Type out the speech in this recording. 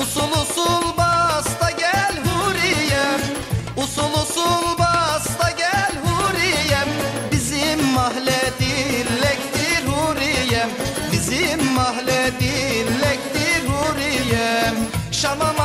Usul usul basta gel huriyem Usul usul basta gel huriyem Bizim mahalle dillektir huriyem Bizim mahalle dillektir huriyem Şamam